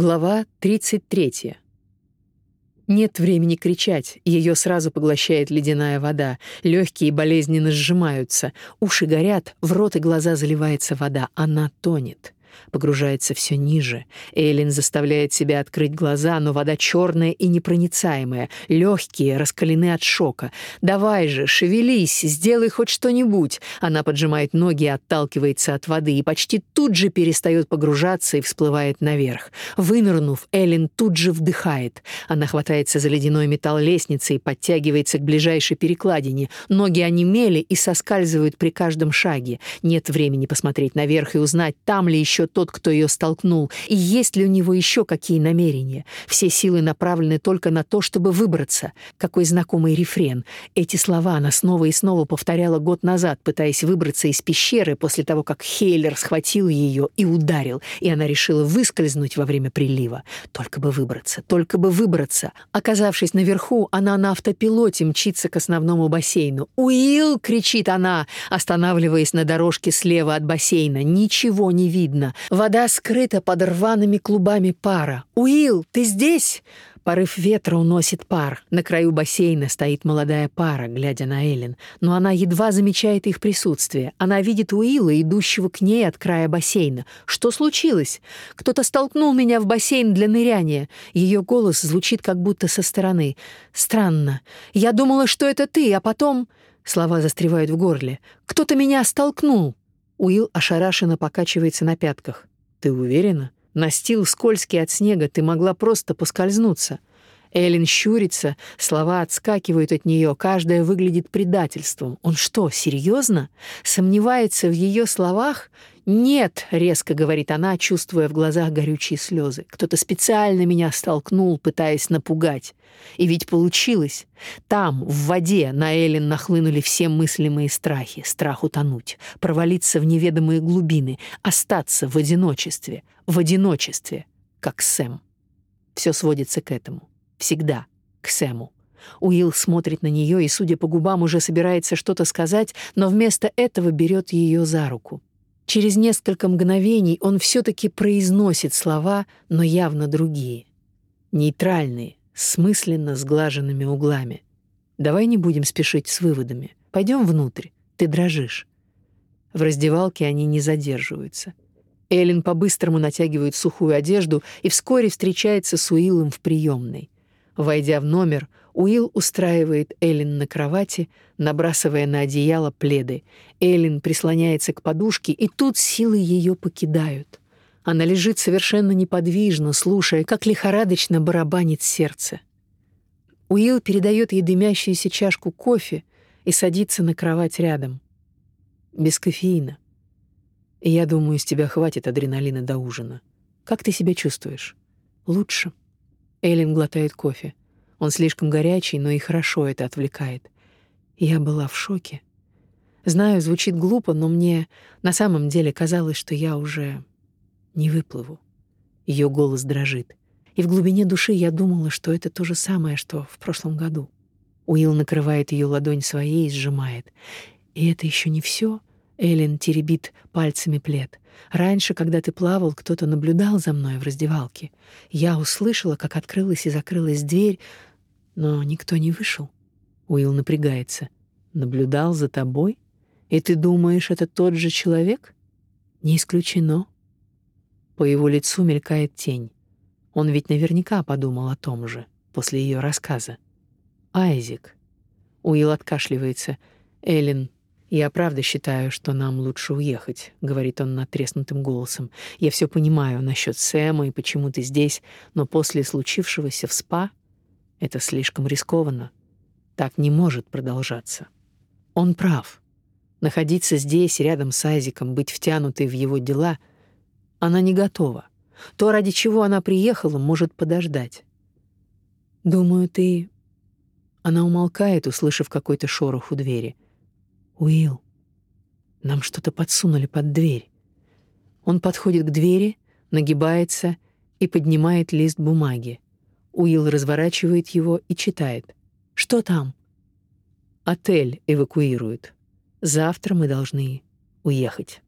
Глава 33. Нет времени кричать, ее сразу поглощает ледяная вода, легкие болезненно сжимаются, уши горят, в рот и глаза заливается вода, она тонет погружается все ниже. Эйлин заставляет себя открыть глаза, но вода черная и непроницаемая, легкие раскалены от шока. «Давай же, шевелись, сделай хоть что-нибудь!» Она поджимает ноги отталкивается от воды, и почти тут же перестает погружаться и всплывает наверх. Вынырнув, Эйлин тут же вдыхает. Она хватается за ледяной металл лестницы и подтягивается к ближайшей перекладине. Ноги онемели и соскальзывают при каждом шаге. Нет времени посмотреть наверх и узнать, там ли еще тот, кто ее столкнул, и есть ли у него еще какие намерения. Все силы направлены только на то, чтобы выбраться. Какой знакомый рефрен. Эти слова она снова и снова повторяла год назад, пытаясь выбраться из пещеры после того, как Хейлер схватил ее и ударил, и она решила выскользнуть во время прилива. Только бы выбраться, только бы выбраться. Оказавшись наверху, она на автопилоте мчится к основному бассейну. «Уилл!» — кричит она, останавливаясь на дорожке слева от бассейна. Ничего не видно. Вода скрыта под рваными клубами пара. «Уилл, ты здесь?» Порыв ветра уносит пар. На краю бассейна стоит молодая пара, глядя на Эллен. Но она едва замечает их присутствие. Она видит Уилла, идущего к ней от края бассейна. «Что случилось? Кто-то столкнул меня в бассейн для ныряния». Ее голос звучит как будто со стороны. «Странно. Я думала, что это ты, а потом...» Слова застревают в горле. «Кто-то меня столкнул». Уилл ошарашенно покачивается на пятках. «Ты уверена? Настил скользкий от снега, ты могла просто поскользнуться». Эллен щурится, слова отскакивают от нее, каждая выглядит предательством. Он что, серьезно? Сомневается в ее словах? «Нет», — резко говорит она, чувствуя в глазах горючие слезы. «Кто-то специально меня столкнул, пытаясь напугать. И ведь получилось. Там, в воде, на Эллен нахлынули все мыслимые страхи. Страх утонуть, провалиться в неведомые глубины, остаться в одиночестве. В одиночестве, как Сэм. Все сводится к этому. Всегда к Сэму. Уилл смотрит на нее и, судя по губам, уже собирается что-то сказать, но вместо этого берет ее за руку. Через несколько мгновений он все-таки произносит слова, но явно другие. Нейтральные, смысленно сглаженными углами. Давай не будем спешить с выводами. Пойдем внутрь. Ты дрожишь. В раздевалке они не задерживаются. Эллен по-быстрому натягивает сухую одежду и вскоре встречается с Уиллом в приемной. Войдя в номер, Уилл устраивает Эллен на кровати, набрасывая на одеяло пледы. Эллен прислоняется к подушке, и тут силы ее покидают. Она лежит совершенно неподвижно, слушая, как лихорадочно барабанит сердце. Уилл передает ей дымящуюся чашку кофе и садится на кровать рядом. Без кофеина. Я думаю, с тебя хватит адреналина до ужина. Как ты себя чувствуешь? Лучше. Эллен глотает кофе. Он слишком горячий, но и хорошо это отвлекает. Я была в шоке. Знаю, звучит глупо, но мне на самом деле казалось, что я уже не выплыву. Ее голос дрожит. И в глубине души я думала, что это то же самое, что в прошлом году. Уилл накрывает ее ладонь своей и сжимает. И это еще не все. Эллен теребит пальцами плед. Раньше, когда ты плавал, кто-то наблюдал за мной в раздевалке. Я услышала, как открылась и закрылась дверь, но никто не вышел. Уилл напрягается. Наблюдал за тобой? И ты думаешь, это тот же человек? Не исключено. По его лицу мелькает тень. Он ведь наверняка подумал о том же после ее рассказа. Айзик. Уилл откашливается. Эллен, я правда считаю, что нам лучше уехать, говорит он натреснутым голосом. Я все понимаю насчет Сэма и почему ты здесь, но после случившегося в СПА это слишком рискованно. Так не может продолжаться. Он прав. Находиться здесь, рядом с Айзиком, быть втянутой в его дела, она не готова. То, ради чего она приехала, может подождать. Думаю, ты... Она умолкает, услышав какой-то шорох у двери. Уилл, нам что-то подсунули под дверь. Он подходит к двери, нагибается и поднимает лист бумаги. Уилл разворачивает его и читает. «Что там?» «Отель эвакуируют. Завтра мы должны уехать».